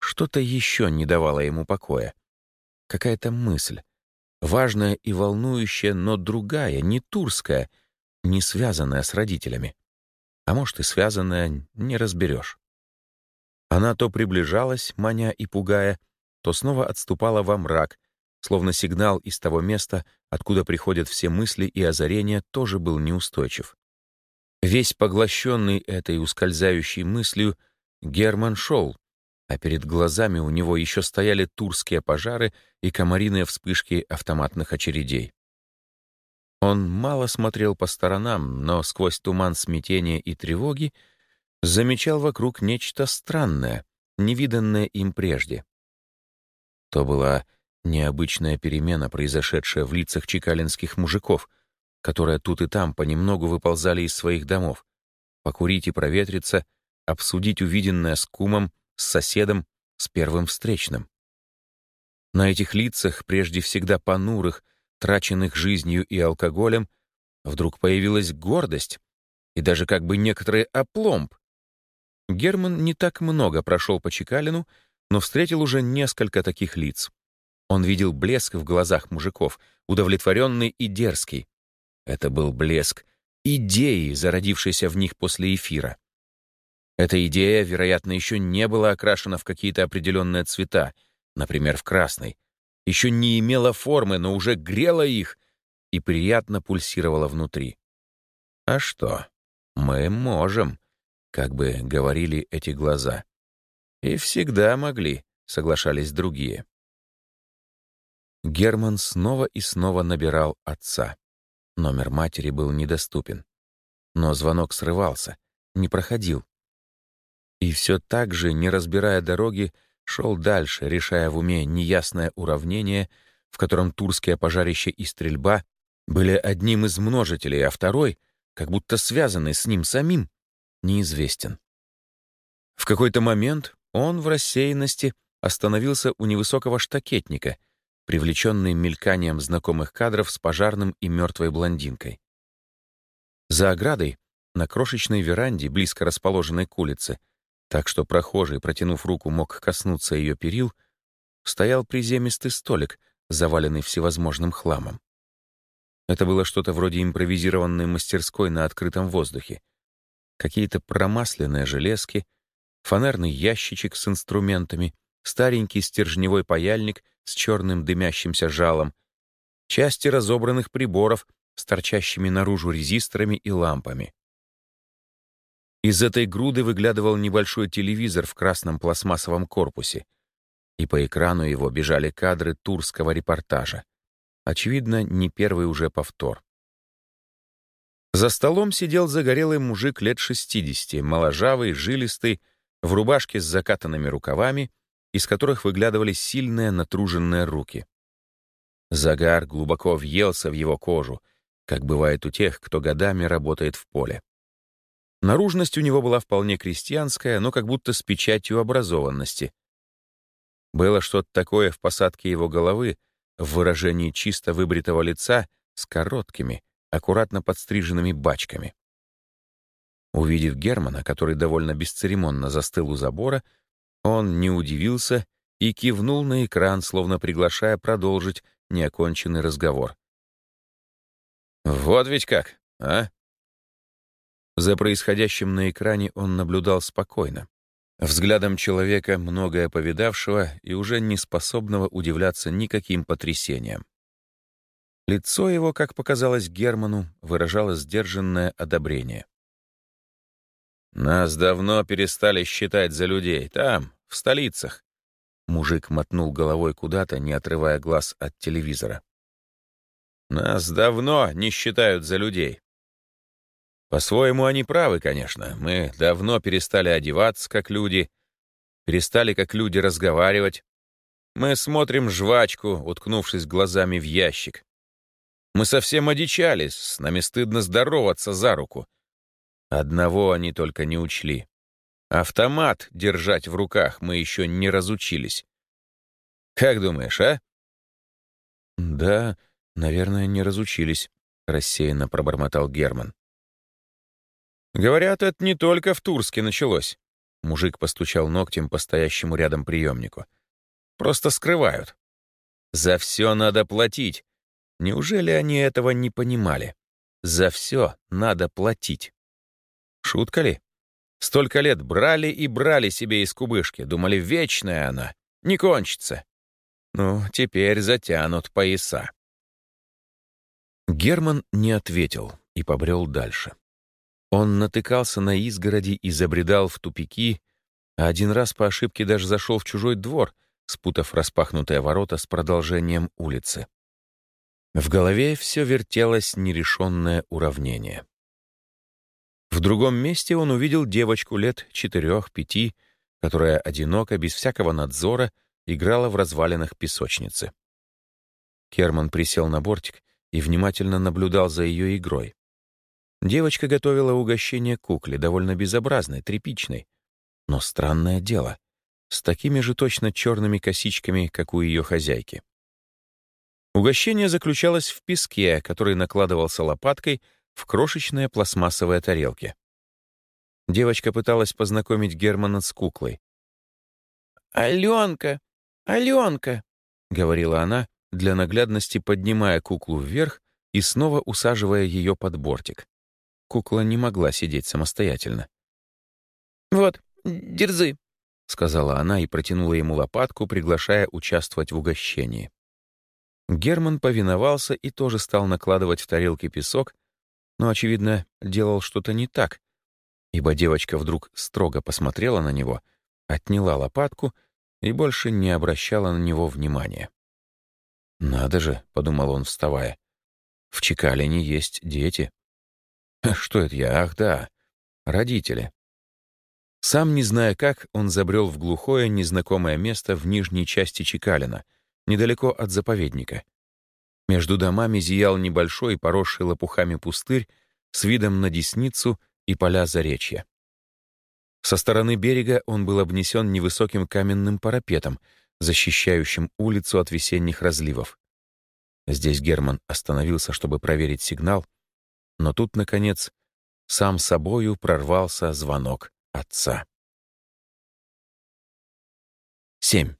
Что-то еще не давало ему покоя. Какая-то мысль. Важная и волнующая, но другая, не турская, не связанная с родителями. А может, и связанная, не разберешь. Она то приближалась, маня и пугая, то снова отступала во мрак, словно сигнал из того места, откуда приходят все мысли и озарения, тоже был неустойчив. Весь поглощенный этой ускользающей мыслью, Герман шел, а перед глазами у него еще стояли турские пожары и комариные вспышки автоматных очередей. Он мало смотрел по сторонам, но сквозь туман смятения и тревоги замечал вокруг нечто странное, невиданное им прежде. То была необычная перемена, произошедшая в лицах чекалинских мужиков, которые тут и там понемногу выползали из своих домов, покурить и проветриться, обсудить увиденное с кумом, с соседом, с первым встречным. На этих лицах, прежде всегда понурых, траченных жизнью и алкоголем, вдруг появилась гордость и даже как бы некоторый опломб, Герман не так много прошел по Чекалину, но встретил уже несколько таких лиц. Он видел блеск в глазах мужиков, удовлетворенный и дерзкий. Это был блеск идеи, зародившейся в них после эфира. Эта идея, вероятно, еще не была окрашена в какие-то определенные цвета, например, в красной, еще не имела формы, но уже грела их и приятно пульсировала внутри. А что? Мы можем, как бы говорили эти глаза. И всегда могли, соглашались другие. Герман снова и снова набирал отца. Номер матери был недоступен. Но звонок срывался, не проходил. И все так же, не разбирая дороги, шел дальше, решая в уме неясное уравнение, в котором турское пожарище и стрельба были одним из множителей, а второй, как будто связанный с ним самим, неизвестен. В какой-то момент он в рассеянности остановился у невысокого штакетника, привлеченный мельканием знакомых кадров с пожарным и мертвой блондинкой. За оградой, на крошечной веранде, близко расположенной к улице, так что прохожий, протянув руку, мог коснуться ее перил, стоял приземистый столик, заваленный всевозможным хламом. Это было что-то вроде импровизированной мастерской на открытом воздухе. Какие-то промасленные железки, фонарный ящичек с инструментами, старенький стержневой паяльник с черным дымящимся жалом, части разобранных приборов с торчащими наружу резисторами и лампами. Из этой груды выглядывал небольшой телевизор в красном пластмассовом корпусе, и по экрану его бежали кадры турского репортажа. Очевидно, не первый уже повтор. За столом сидел загорелый мужик лет 60, моложавый, жилистый, в рубашке с закатанными рукавами, из которых выглядывали сильные натруженные руки. Загар глубоко въелся в его кожу, как бывает у тех, кто годами работает в поле. Наружность у него была вполне крестьянская, но как будто с печатью образованности. Было что-то такое в посадке его головы, в выражении чисто выбритого лица с короткими, аккуратно подстриженными бачками. Увидев Германа, который довольно бесцеремонно застыл у забора, он не удивился и кивнул на экран, словно приглашая продолжить неоконченный разговор. «Вот ведь как, а?» За происходящим на экране он наблюдал спокойно, взглядом человека, многое повидавшего и уже не способного удивляться никаким потрясениям. Лицо его, как показалось Герману, выражало сдержанное одобрение. «Нас давно перестали считать за людей, там, в столицах», Мужик мотнул головой куда-то, не отрывая глаз от телевизора. «Нас давно не считают за людей. По-своему, они правы, конечно. Мы давно перестали одеваться как люди, перестали как люди разговаривать. Мы смотрим жвачку, уткнувшись глазами в ящик. Мы совсем одичались, с нами стыдно здороваться за руку. Одного они только не учли. Автомат держать в руках мы еще не разучились. Как думаешь, а? Да, наверное, не разучились, рассеянно пробормотал Герман. Говорят, это не только в Турске началось. Мужик постучал ногтем по стоящему рядом приемнику. Просто скрывают. За все надо платить. Неужели они этого не понимали? За все надо платить. Шутка ли? Столько лет брали и брали себе из кубышки, думали, вечная она, не кончится. Ну, теперь затянут пояса. Герман не ответил и побрел дальше. Он натыкался на изгороди и забредал в тупики, а один раз по ошибке даже зашел в чужой двор, спутав распахнутые ворота с продолжением улицы. В голове все вертелось нерешенное уравнение. В другом месте он увидел девочку лет четырех-пяти, которая одиноко, без всякого надзора, играла в развалинах песочницы. Керман присел на бортик и внимательно наблюдал за ее игрой. Девочка готовила угощение кукле, довольно безобразной, тряпичной. Но странное дело, с такими же точно черными косичками, как у ее хозяйки. Угощение заключалось в песке, который накладывался лопаткой в крошечные пластмассовые тарелки. Девочка пыталась познакомить Германа с куклой. «Аленка! Аленка!» — говорила она, для наглядности поднимая куклу вверх и снова усаживая ее под бортик. Кукла не могла сидеть самостоятельно. «Вот, дерзы. сказала она и протянула ему лопатку, приглашая участвовать в угощении. Герман повиновался и тоже стал накладывать в тарелки песок, но, очевидно, делал что-то не так, ибо девочка вдруг строго посмотрела на него, отняла лопатку и больше не обращала на него внимания. «Надо же», — подумал он, вставая, — «в Чекалине есть дети». «Что это я? Ах, да, родители». Сам не зная как, он забрел в глухое, незнакомое место в нижней части Чекалина, недалеко от заповедника. Между домами зиял небольшой, поросший лопухами пустырь с видом на Десницу и поля Заречья. Со стороны берега он был обнесен невысоким каменным парапетом, защищающим улицу от весенних разливов. Здесь Герман остановился, чтобы проверить сигнал, но тут, наконец, сам собою прорвался звонок отца. 7.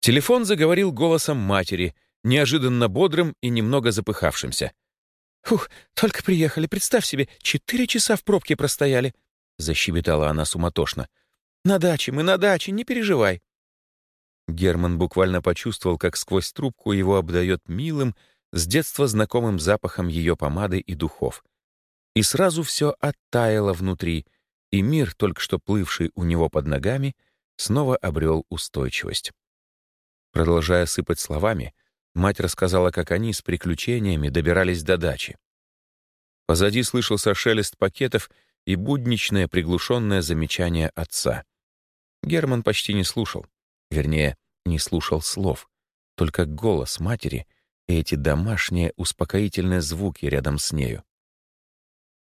Телефон заговорил голосом матери, неожиданно бодрым и немного запыхавшимся. «Фух, только приехали, представь себе, четыре часа в пробке простояли», — защебетала она суматошно. «На даче, мы на даче, не переживай». Герман буквально почувствовал, как сквозь трубку его обдает милым, с детства знакомым запахом ее помады и духов. И сразу все оттаяло внутри, и мир, только что плывший у него под ногами, снова обрел устойчивость. Продолжая сыпать словами, мать рассказала, как они с приключениями добирались до дачи. Позади слышался шелест пакетов и будничное приглушенное замечание отца. Герман почти не слушал, вернее, не слушал слов, только голос матери и эти домашние успокоительные звуки рядом с нею.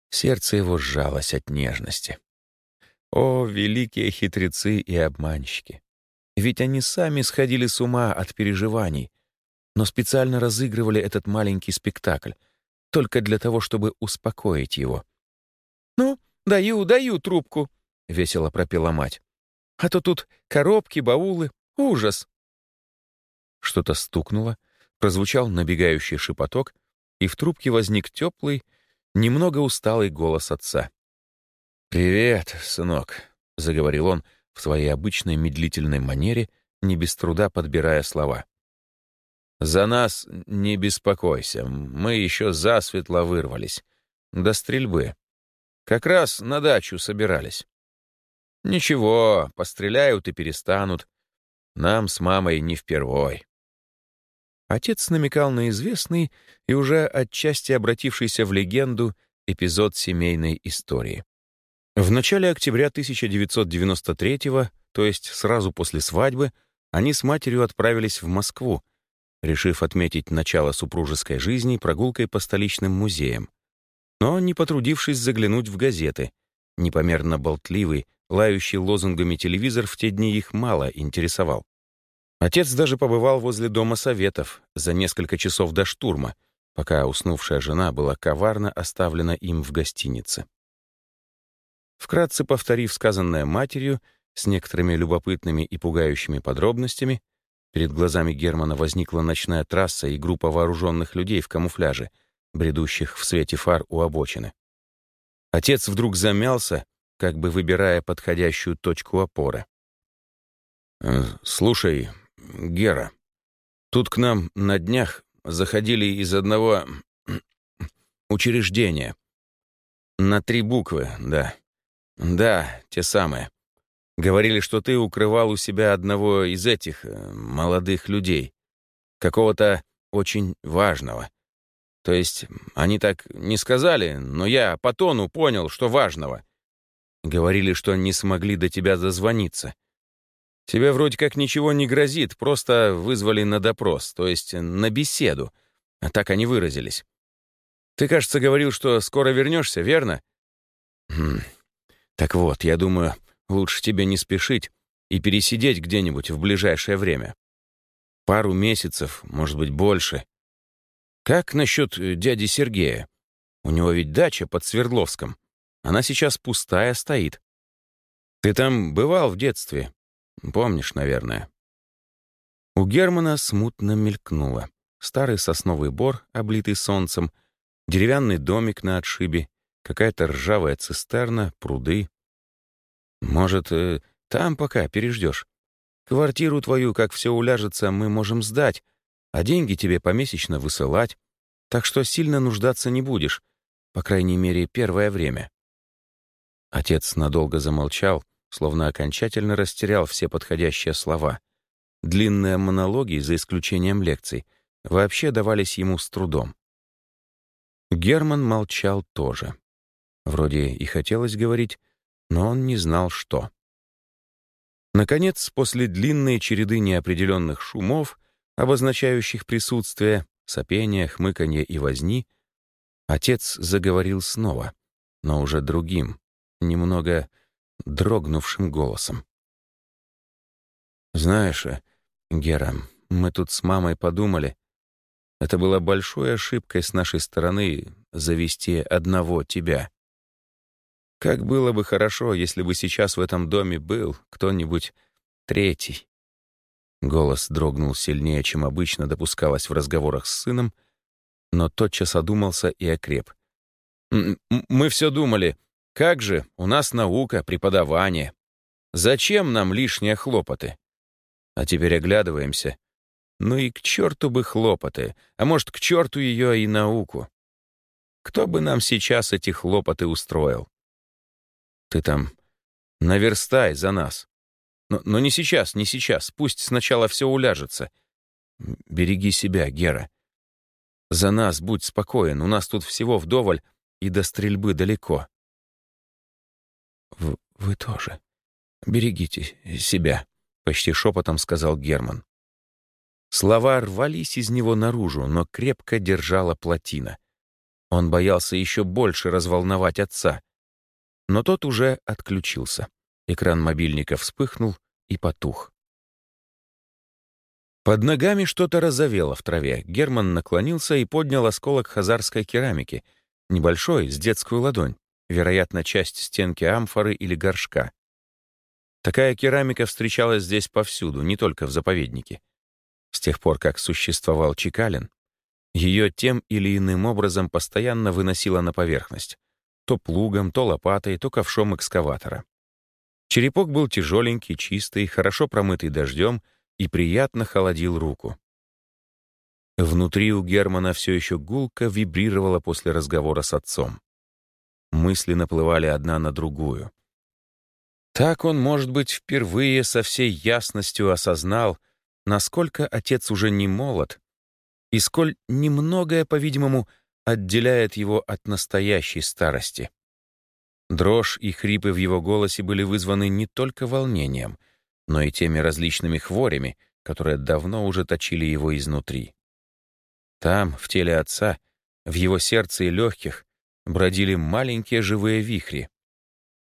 Сердце его сжалось от нежности. О, великие хитрецы и обманщики! Ведь они сами сходили с ума от переживаний, но специально разыгрывали этот маленький спектакль, только для того, чтобы успокоить его. «Ну, даю, даю трубку», — весело пропела мать. «А то тут коробки, баулы. Ужас!» Что-то стукнуло, прозвучал набегающий шепоток, и в трубке возник теплый, немного усталый голос отца. «Привет, сынок», — заговорил он в своей обычной медлительной манере, не без труда подбирая слова. «За нас не беспокойся, мы еще засветло вырвались. До стрельбы. Как раз на дачу собирались. Ничего, постреляют и перестанут. Нам с мамой не впервой». Отец намекал на известный и уже отчасти обратившийся в легенду эпизод семейной истории. В начале октября 1993 то есть сразу после свадьбы, они с матерью отправились в Москву, решив отметить начало супружеской жизни прогулкой по столичным музеям. Но не потрудившись заглянуть в газеты, непомерно болтливый, лающий лозунгами телевизор в те дни их мало интересовал. Отец даже побывал возле Дома Советов за несколько часов до штурма, пока уснувшая жена была коварно оставлена им в гостинице. Вкратце повторив сказанное матерью с некоторыми любопытными и пугающими подробностями, перед глазами Германа возникла ночная трасса и группа вооруженных людей в камуфляже, бредущих в свете фар у обочины. Отец вдруг замялся, как бы выбирая подходящую точку опоры. «Э, «Слушай, Гера, тут к нам на днях заходили из одного учреждения. На три буквы, да. Да, те самые. Говорили, что ты укрывал у себя одного из этих э, молодых людей. Какого-то очень важного. То есть они так не сказали, но я по тону понял, что важного. Говорили, что не смогли до тебя дозвониться. Тебе вроде как ничего не грозит, просто вызвали на допрос, то есть на беседу. А так они выразились. Ты, кажется, говорил, что скоро вернешься, верно? Хм, так вот, я думаю, лучше тебе не спешить и пересидеть где-нибудь в ближайшее время. Пару месяцев, может быть, больше. Как насчет э, дяди Сергея? У него ведь дача под Свердловском. Она сейчас пустая стоит. Ты там бывал в детстве? Помнишь, наверное. У Германа смутно мелькнуло. Старый сосновый бор, облитый солнцем, деревянный домик на отшибе, какая-то ржавая цистерна, пруды. Может, э, Там пока переждешь. Квартиру твою, как все уляжется, мы можем сдать, а деньги тебе помесячно высылать, так что сильно нуждаться не будешь, по крайней мере, первое время». Отец надолго замолчал, словно окончательно растерял все подходящие слова. Длинные монологи, за исключением лекций, вообще давались ему с трудом. Герман молчал тоже. Вроде и хотелось говорить, но он не знал, что. Наконец, после длинной череды неопределенных шумов, обозначающих присутствие, сопения, хмыканья и возни, отец заговорил снова, но уже другим, немного дрогнувшим голосом. «Знаешь, Гера, мы тут с мамой подумали, это была большой ошибкой с нашей стороны завести одного тебя. Как было бы хорошо, если бы сейчас в этом доме был кто-нибудь третий. Голос дрогнул сильнее, чем обычно допускалось в разговорах с сыном, но тотчас одумался и окреп. «Мы все думали, как же, у нас наука, преподавание. Зачем нам лишние хлопоты? А теперь оглядываемся. Ну и к черту бы хлопоты, а может, к черту ее и науку. Кто бы нам сейчас эти хлопоты устроил? Ты там наверстай за нас. Но, но не сейчас, не сейчас. Пусть сначала все уляжется. Береги себя, Гера. За нас будь спокоен. У нас тут всего вдоволь, и до стрельбы далеко. В «Вы тоже. Берегите себя», — почти шепотом сказал Герман. Слова рвались из него наружу, но крепко держала плотина. Он боялся еще больше разволновать отца. Но тот уже отключился. Экран мобильника вспыхнул и потух. Под ногами что-то разовело в траве. Герман наклонился и поднял осколок хазарской керамики, небольшой, с детскую ладонь, вероятно, часть стенки амфоры или горшка. Такая керамика встречалась здесь повсюду, не только в заповеднике. С тех пор, как существовал Чекалин, ее тем или иным образом постоянно выносило на поверхность. То плугом, то лопатой, то ковшом экскаватора. Черепок был тяжеленький, чистый, хорошо промытый дождем и приятно холодил руку. Внутри у Германа все еще гулко вибрировало после разговора с отцом. Мысли наплывали одна на другую. Так он, может быть, впервые со всей ясностью осознал, насколько отец уже не молод, и сколь немногое, по-видимому, отделяет его от настоящей старости. Дрожь и хрипы в его голосе были вызваны не только волнением, но и теми различными хворями, которые давно уже точили его изнутри. Там, в теле отца, в его сердце и легких, бродили маленькие живые вихри.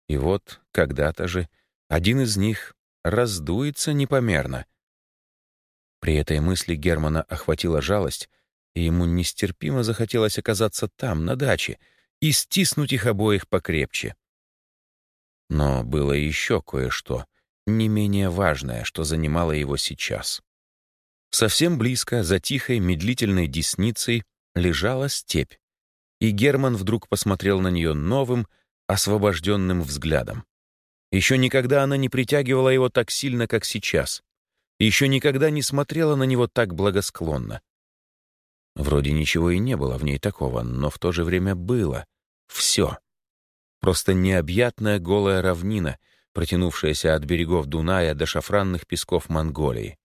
И вот, когда-то же, один из них раздуется непомерно. При этой мысли Германа охватила жалость, и ему нестерпимо захотелось оказаться там, на даче, и стиснуть их обоих покрепче. Но было еще кое-что, не менее важное, что занимало его сейчас. Совсем близко, за тихой, медлительной десницей, лежала степь, и Герман вдруг посмотрел на нее новым, освобожденным взглядом. Еще никогда она не притягивала его так сильно, как сейчас. Еще никогда не смотрела на него так благосклонно. Вроде ничего и не было в ней такого, но в то же время было. Все. Просто необъятная голая равнина, протянувшаяся от берегов Дуная до шафранных песков Монголии.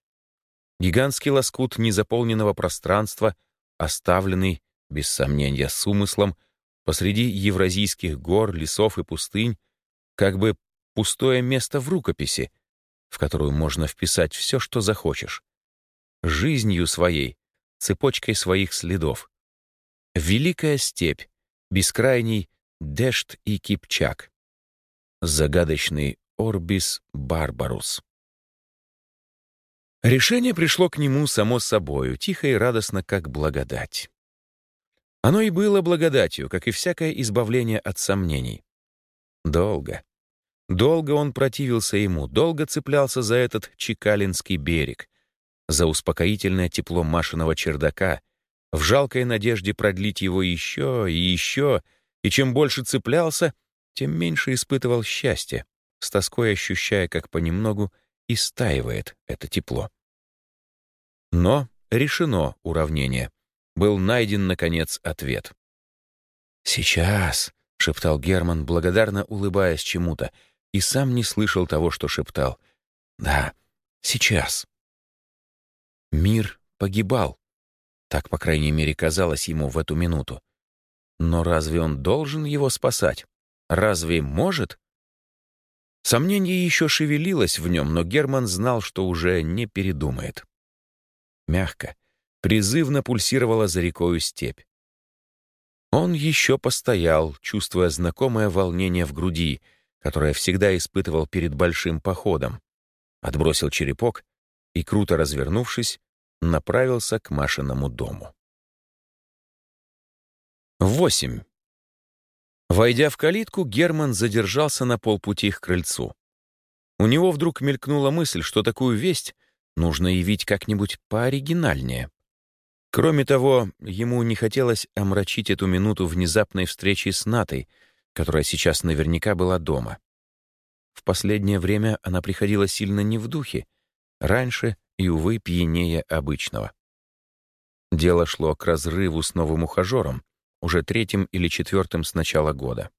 Гигантский лоскут незаполненного пространства, оставленный, без сомнения, с умыслом, посреди евразийских гор, лесов и пустынь, как бы пустое место в рукописи, в которую можно вписать все, что захочешь. Жизнью своей, цепочкой своих следов. Великая степь, бескрайний Дешт и Кипчак. Загадочный Орбис Барбарус. Решение пришло к нему само собою, тихо и радостно, как благодать. Оно и было благодатью, как и всякое избавление от сомнений. Долго, долго он противился ему, долго цеплялся за этот Чекалинский берег, за успокоительное тепло Машиного чердака, в жалкой надежде продлить его еще и еще, и чем больше цеплялся, тем меньше испытывал счастья. с тоской ощущая, как понемногу истаивает это тепло. Но решено уравнение. Был найден, наконец, ответ. «Сейчас», — шептал Герман, благодарно улыбаясь чему-то, и сам не слышал того, что шептал. «Да, сейчас». Мир погибал. Так, по крайней мере, казалось ему в эту минуту. Но разве он должен его спасать? Разве может? Сомнение еще шевелилось в нем, но Герман знал, что уже не передумает. Мягко, призывно пульсировала за рекою степь. Он еще постоял, чувствуя знакомое волнение в груди, которое всегда испытывал перед большим походом. Отбросил черепок и, круто развернувшись, направился к Машиному дому. 8. Войдя в калитку, Герман задержался на полпути к крыльцу. У него вдруг мелькнула мысль, что такую весть нужно явить как-нибудь пооригинальнее. Кроме того, ему не хотелось омрачить эту минуту внезапной встречи с Натой, которая сейчас наверняка была дома. В последнее время она приходила сильно не в духе, раньше и, увы, пьянее обычного. Дело шло к разрыву с новым ухажером, уже третьим или четвертым с начала года.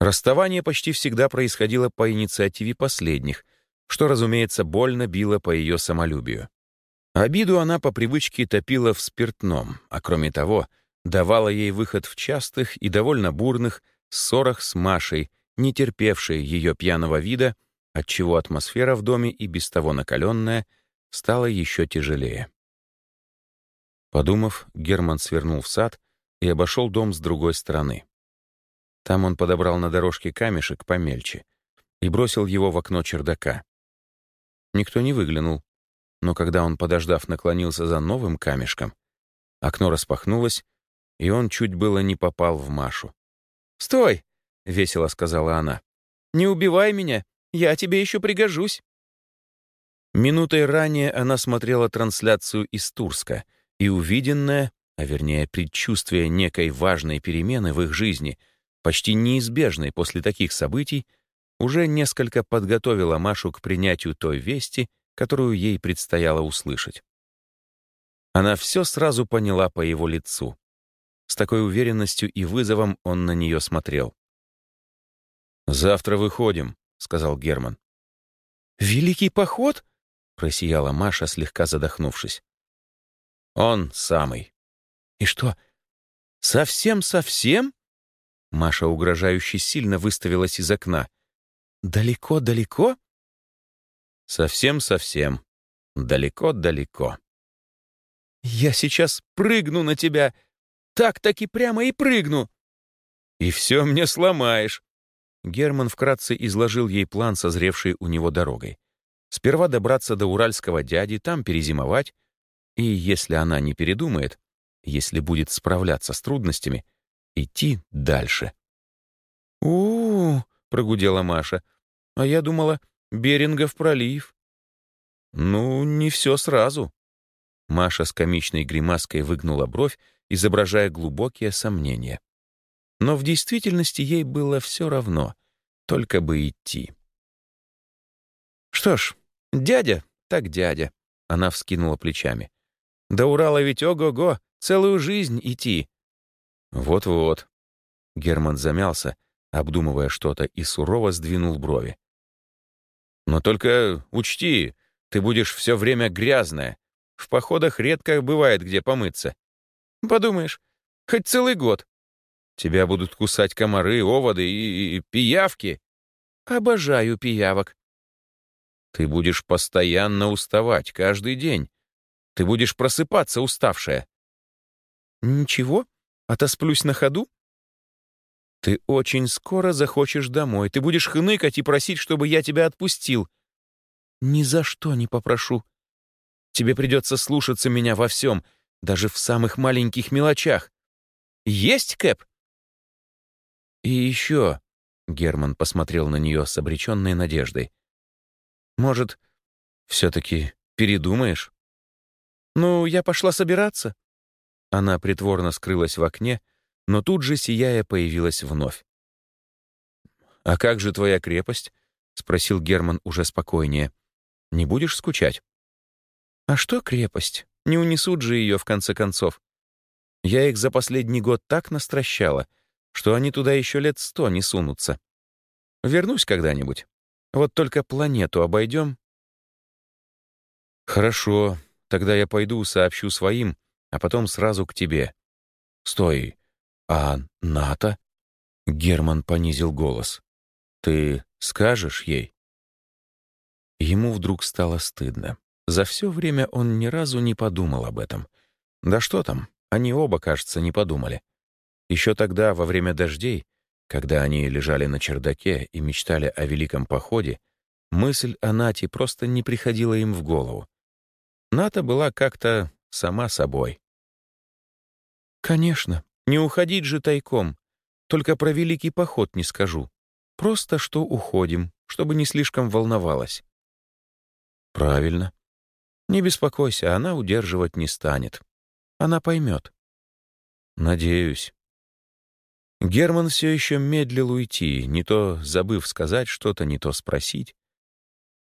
Расставание почти всегда происходило по инициативе последних, что, разумеется, больно било по ее самолюбию. Обиду она по привычке топила в спиртном, а кроме того, давала ей выход в частых и довольно бурных ссорах с Машей, не терпевшей ее пьяного вида, отчего атмосфера в доме и без того накаленная стала еще тяжелее. Подумав, Герман свернул в сад и обошел дом с другой стороны. Там он подобрал на дорожке камешек помельче и бросил его в окно чердака. Никто не выглянул, но когда он, подождав, наклонился за новым камешком, окно распахнулось, и он чуть было не попал в Машу. «Стой!» — весело сказала она. «Не убивай меня, я тебе еще пригожусь». Минутой ранее она смотрела трансляцию из Турска, и увиденное, а вернее предчувствие некой важной перемены в их жизни, почти неизбежной после таких событий, уже несколько подготовила Машу к принятию той вести, которую ей предстояло услышать. Она все сразу поняла по его лицу. С такой уверенностью и вызовом он на нее смотрел. «Завтра выходим», — сказал Герман. «Великий поход?» — просияла Маша, слегка задохнувшись. «Он самый». «И что, совсем-совсем?» Маша угрожающе сильно выставилась из окна. «Далеко-далеко?» «Совсем-совсем. Далеко-далеко». «Я сейчас прыгну на тебя. Так-таки прямо и прыгну». «И все мне сломаешь». Герман вкратце изложил ей план, созревший у него дорогой. Сперва добраться до уральского дяди, там перезимовать, и, если она не передумает, если будет справляться с трудностями, идти дальше. у, -у, прогудела Маша. «А я думала, Берингов пролив». «Ну, не все сразу». Маша с комичной гримаской выгнула бровь, изображая глубокие сомнения. Но в действительности ей было все равно, только бы идти. «Что ж, дядя, так дядя», — она вскинула плечами. «До Урала ведь ого-го, целую жизнь идти». «Вот-вот». Герман замялся, обдумывая что-то, и сурово сдвинул брови. Но только учти, ты будешь все время грязная. В походах редко бывает где помыться. Подумаешь, хоть целый год. Тебя будут кусать комары, оводы и, и пиявки. Обожаю пиявок. Ты будешь постоянно уставать, каждый день. Ты будешь просыпаться уставшая. Ничего, отосплюсь на ходу. Ты очень скоро захочешь домой. Ты будешь хныкать и просить, чтобы я тебя отпустил. Ни за что не попрошу. Тебе придется слушаться меня во всем, даже в самых маленьких мелочах. Есть, Кэп? И еще, — Герман посмотрел на нее с обреченной надеждой, — может, все-таки передумаешь? Ну, я пошла собираться. Она притворно скрылась в окне, — но тут же, сияя, появилась вновь. «А как же твоя крепость?» — спросил Герман уже спокойнее. «Не будешь скучать?» «А что крепость? Не унесут же ее, в конце концов. Я их за последний год так настращала, что они туда еще лет сто не сунутся. Вернусь когда-нибудь. Вот только планету обойдем». «Хорошо, тогда я пойду сообщу своим, а потом сразу к тебе». «Стой, а НАТО?» Герман понизил голос. «Ты скажешь ей?» Ему вдруг стало стыдно. За все время он ни разу не подумал об этом. Да что там, они оба, кажется, не подумали. Еще тогда, во время дождей, когда они лежали на чердаке и мечтали о великом походе, мысль о Нате просто не приходила им в голову. Ната была как-то сама собой. «Конечно, не уходить же тайком. Только про великий поход не скажу. Просто что уходим, чтобы не слишком волновалась. Правильно. Не беспокойся, она удерживать не станет. Она поймет. Надеюсь. Герман все еще медлил уйти, не то забыв сказать что-то, не то спросить.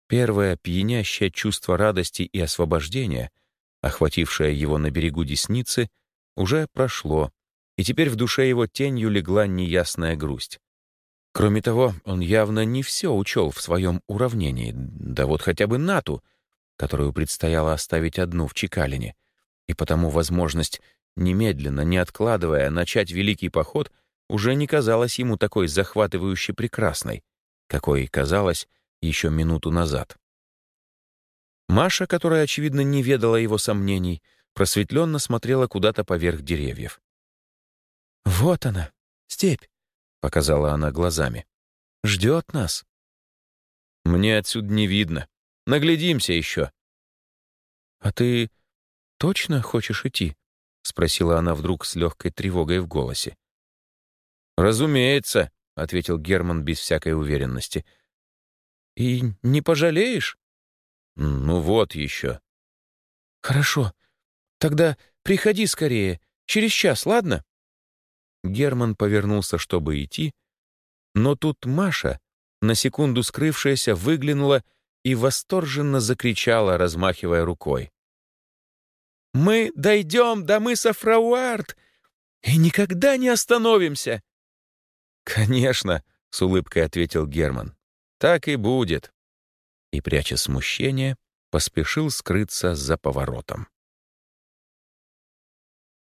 Первое пьянящее чувство радости и освобождения, охватившее его на берегу десницы, уже прошло, и теперь в душе его тенью легла неясная грусть. Кроме того, он явно не все учел в своем уравнении, да вот хотя бы Нату, которую предстояло оставить одну в Чекалине, и потому возможность, немедленно, не откладывая, начать великий поход уже не казалась ему такой захватывающе прекрасной, какой казалась еще минуту назад. Маша, которая, очевидно, не ведала его сомнений, просветленно смотрела куда-то поверх деревьев. «Вот она, степь!» — показала она глазами. «Ждет нас». «Мне отсюда не видно. Наглядимся еще». «А ты точно хочешь идти?» — спросила она вдруг с легкой тревогой в голосе. «Разумеется», — ответил Герман без всякой уверенности. «И не пожалеешь?» «Ну вот еще». «Хорошо. Тогда приходи скорее. Через час, ладно?» Герман повернулся, чтобы идти, но тут Маша, на секунду скрывшаяся, выглянула и восторженно закричала, размахивая рукой. «Мы дойдем до мыса Фрауарт и никогда не остановимся!» «Конечно», — с улыбкой ответил Герман. «Так и будет». И, пряча смущение, поспешил скрыться за поворотом.